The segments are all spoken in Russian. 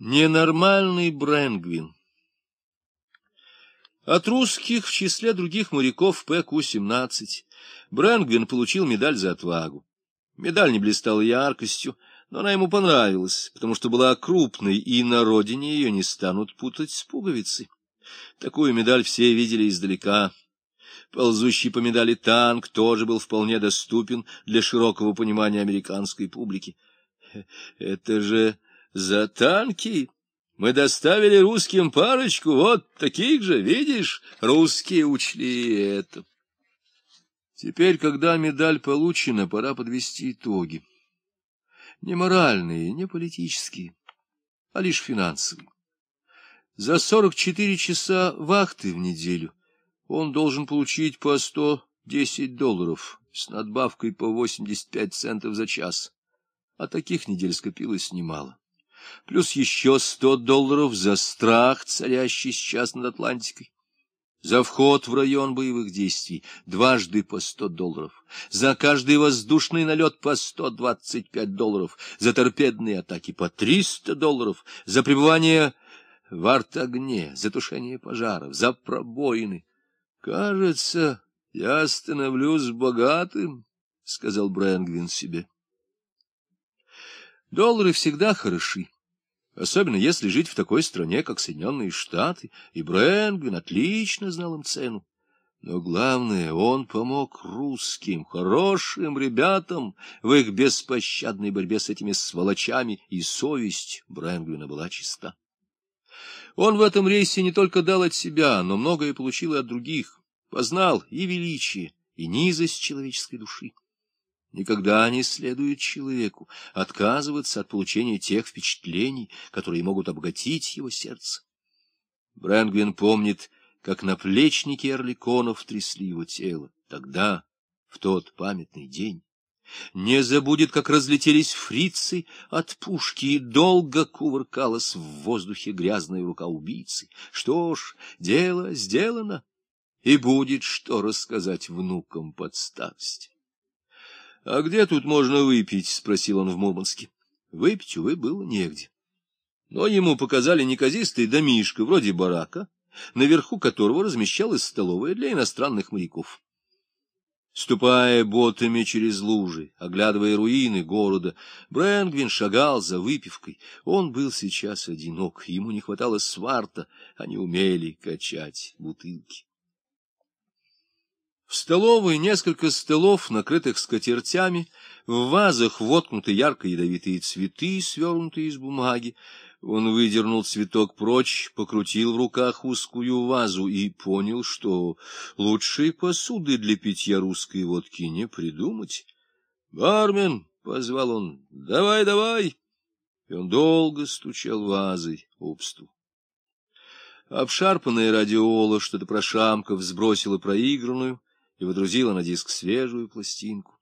Ненормальный Брэнгвин. От русских в числе других моряков PQ-17 Брэнгвин получил медаль за отвагу. Медаль не блистала яркостью, но она ему понравилась, потому что была крупной, и на родине ее не станут путать с пуговицей. Такую медаль все видели издалека. Ползущий по медали танк тоже был вполне доступен для широкого понимания американской публики. Это же за танки мы доставили русским парочку, вот таких же, видишь, русские учли это. Теперь, когда медаль получена, пора подвести итоги. Не моральные, не политические, а лишь финансовые. За 44 часа вахты в неделю он должен получить по 110 долларов с надбавкой по 85 центов за час, а таких недель скопилось немало плюс еще сто долларов за страх, царящий сейчас над Атлантикой. За вход в район боевых действий дважды по сто долларов, за каждый воздушный налет по сто двадцать пять долларов, за торпедные атаки по триста долларов, за пребывание в арт-огне, за тушение пожаров, за пробоины. — Кажется, я становлюсь богатым, — сказал Брэнгвин себе. Доллары всегда хороши особенно если жить в такой стране, как Соединенные Штаты, и Брэнгвин отлично знал им цену. Но главное, он помог русским, хорошим ребятам в их беспощадной борьбе с этими сволочами, и совесть Брэнгвина была чиста. Он в этом рейсе не только дал от себя, но многое получил и от других, познал и величие, и низость человеческой души. Никогда не следует человеку отказываться от получения тех впечатлений, которые могут обогатить его сердце. Брэнгвин помнит, как наплечники орликонов трясли его тело тогда, в тот памятный день. Не забудет, как разлетелись фрицы от пушки, и долго кувыркалась в воздухе грязная рука убийцы. Что ж, дело сделано, и будет что рассказать внукам под старость. — А где тут можно выпить? — спросил он в Мурманске. Выпить, увы, было негде. Но ему показали неказистый домишко, вроде барака, наверху которого размещалась столовая для иностранных моряков. Ступая ботами через лужи, оглядывая руины города, Брэнгвин шагал за выпивкой. Он был сейчас одинок, ему не хватало сварта, они умели качать бутылки. Столовой несколько столов, накрытых скатертями, в вазах воткнуты ярко-ядовитые цветы, свернутые из бумаги. Он выдернул цветок прочь, покрутил в руках узкую вазу и понял, что лучшей посуды для питья русской водки не придумать. «Бармен!» — позвал он. «Давай, давай!» И он долго стучал вазой об стул. Обшарпанная радиола, что-то прошамков, сбросила проигранную, и водрузила на диск свежую пластинку.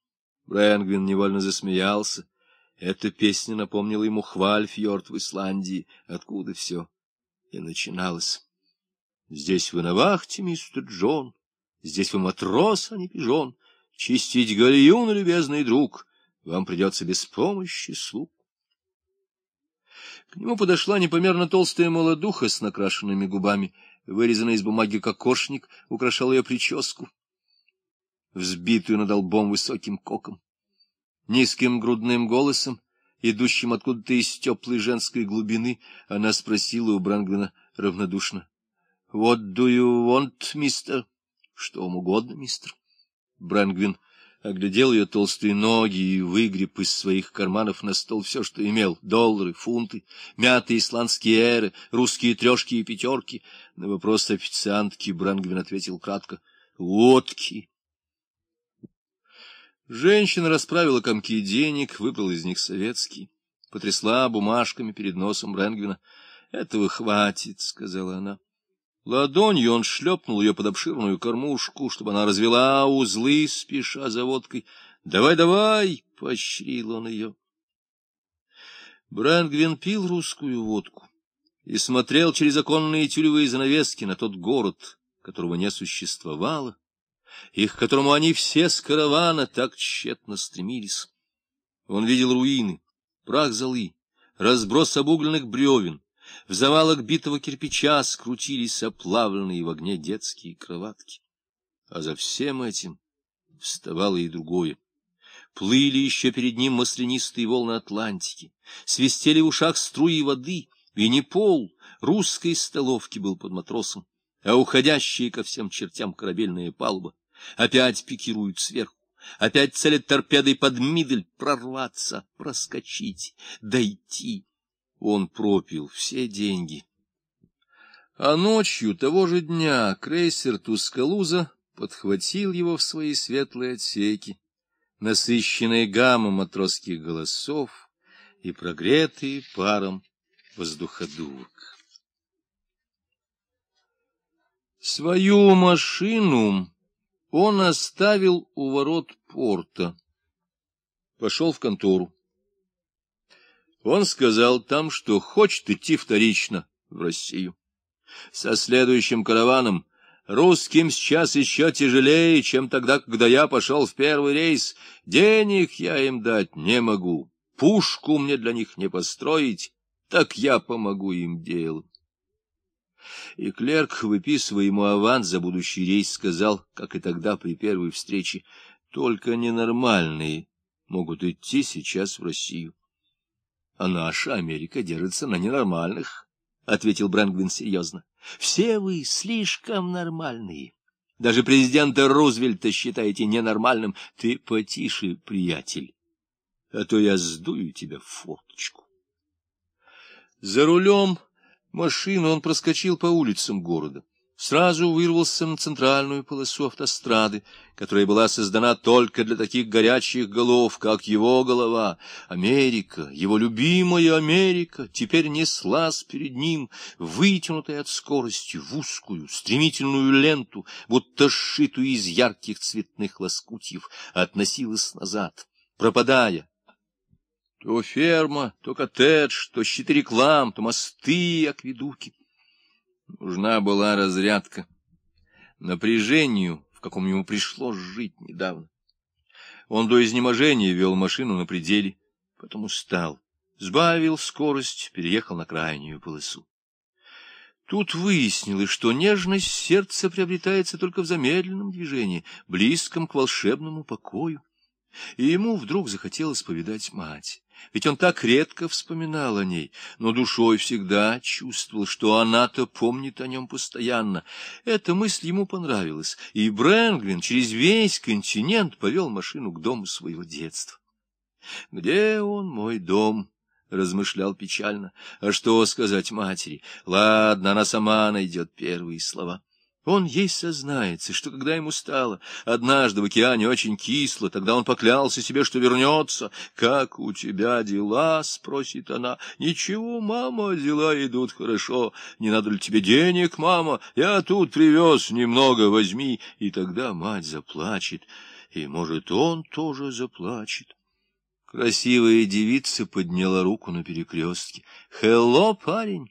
Брэнгвин невольно засмеялся. Эта песня напомнила ему Хвальфьорд в Исландии, откуда все и начиналось. Здесь вы на вахте, мистер Джон, здесь вы матрос, а не пижон. Чистить гальюн, любезный друг, вам придется без помощи слуг. К нему подошла непомерно толстая молодуха с накрашенными губами, вырезанная из бумаги кокошник, украшал ее прическу взбитую над лбом высоким коком. Низким грудным голосом, идущим откуда-то из теплой женской глубины, она спросила у Брангвина равнодушно. — What do you want, мистер? — Что вам угодно, мистер. Брангвин оглядел ее толстые ноги и выгреб из своих карманов на стол все, что имел — доллары, фунты, мятые исландские эры, русские трешки и пятерки. На вопрос официантки Брангвин ответил кратко — водки. Женщина расправила комки денег, выбрала из них советский, потрясла бумажками перед носом Брэнгвина. — Этого хватит, — сказала она. Ладонью он шлепнул ее под обширную кормушку, чтобы она развела узлы, спеша за водкой. «Давай, давай!» — поощрил он ее. Брэнгвин пил русскую водку и смотрел через оконные тюлевые занавески на тот город, которого не существовало, и к которому они все с каравана так тщетно стремились. Он видел руины, прах золы, разброс обугленных бревен, В завалах битого кирпича скрутились оплавленные в огне детские кроватки. А за всем этим вставало и другое. Плыли еще перед ним маслянистые волны Атлантики, свистели в ушах струи воды, и не пол русской столовки был под матросом, а уходящие ко всем чертям корабельная палуба опять пикируют сверху, опять целят торпедой под мидель прорваться, проскочить, дойти. Он пропил все деньги. А ночью того же дня крейсер Тускалуза подхватил его в свои светлые отсеки, насыщенные гаммом матросских голосов и прогретые паром воздуходувок. Свою машину он оставил у ворот порта. Пошел в контору. Он сказал там, что хочет идти вторично в Россию. Со следующим караваном русским сейчас еще тяжелее, чем тогда, когда я пошел в первый рейс. Денег я им дать не могу, пушку мне для них не построить, так я помогу им делом. И клерк, выписывая ему аванс за будущий рейс, сказал, как и тогда при первой встрече, только ненормальные могут идти сейчас в Россию. — А наша Америка держится на ненормальных, — ответил Брэнгвин серьезно. — Все вы слишком нормальные. Даже президента Рузвельта считаете ненормальным. Ты потише, приятель, а то я сдую тебя в форточку. За рулем машины он проскочил по улицам города. Сразу вырвался на центральную полосу автострады, которая была создана только для таких горячих голов, как его голова. Америка, его любимая Америка, теперь неслась перед ним, вытянутая от скорости в узкую, стремительную ленту, будто сшитую из ярких цветных лоскутьев, относилась назад, пропадая, то ферма, то коттедж, то щиты реклам, то мосты и акведуки. Нужна была разрядка. Напряжению, в каком ему пришлось жить недавно. Он до изнеможения вел машину на пределе, потом устал, сбавил скорость, переехал на крайнюю полосу. Тут выяснилось, что нежность сердца приобретается только в замедленном движении, близком к волшебному покою. И ему вдруг захотелось повидать мать. Ведь он так редко вспоминал о ней, но душой всегда чувствовал, что она-то помнит о нем постоянно. Эта мысль ему понравилась, и Брэнгвин через весь континент повел машину к дому своего детства. «Где он, мой дом?» — размышлял печально. «А что сказать матери? Ладно, она сама найдет первые слова». Он ей сознается, что когда ему стало однажды в океане очень кисло, тогда он поклялся себе, что вернется. «Как у тебя дела?» — спросит она. «Ничего, мама, дела идут хорошо. Не надо ли тебе денег, мама? Я тут привез немного, возьми». И тогда мать заплачет, и, может, он тоже заплачет. Красивая девица подняла руку на перекрестке. «Хелло, парень,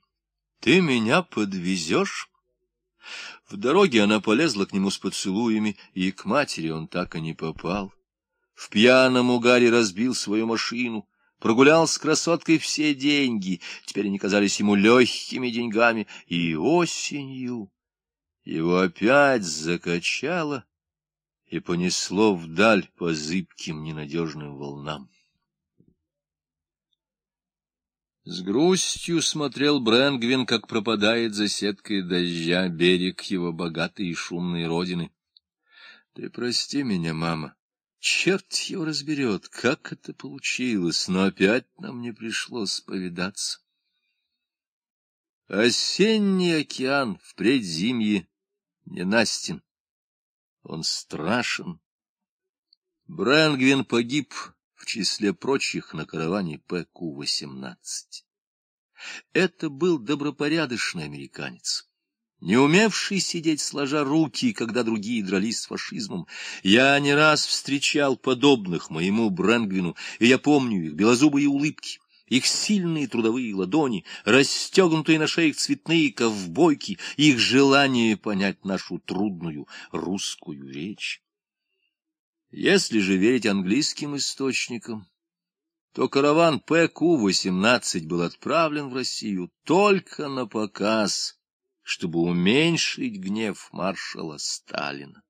ты меня подвезешь?» В дороге она полезла к нему с поцелуями, и к матери он так и не попал. В пьяном угаре разбил свою машину, прогулял с красоткой все деньги, теперь они казались ему легкими деньгами, и осенью его опять закачало и понесло вдаль по зыбким ненадежным волнам. С грустью смотрел Брэнгвин, как пропадает за сеткой дождя берег его богатой и шумной родины. — Ты прости меня, мама. Черт его разберет, как это получилось, но опять нам не пришлось повидаться. Осенний океан в предзимье ненастен. Он страшен. Брэнгвин погиб в числе прочих на караване ПК-18. Это был добропорядочный американец, не умевший сидеть сложа руки, когда другие дрались с фашизмом. Я не раз встречал подобных моему Брэнгвину, и я помню их белозубые улыбки, их сильные трудовые ладони, расстегнутые на шеях цветные ковбойки, их желание понять нашу трудную русскую речь. Если же верить английским источникам, то караван ПК-18 был отправлен в Россию только на показ, чтобы уменьшить гнев маршала Сталина.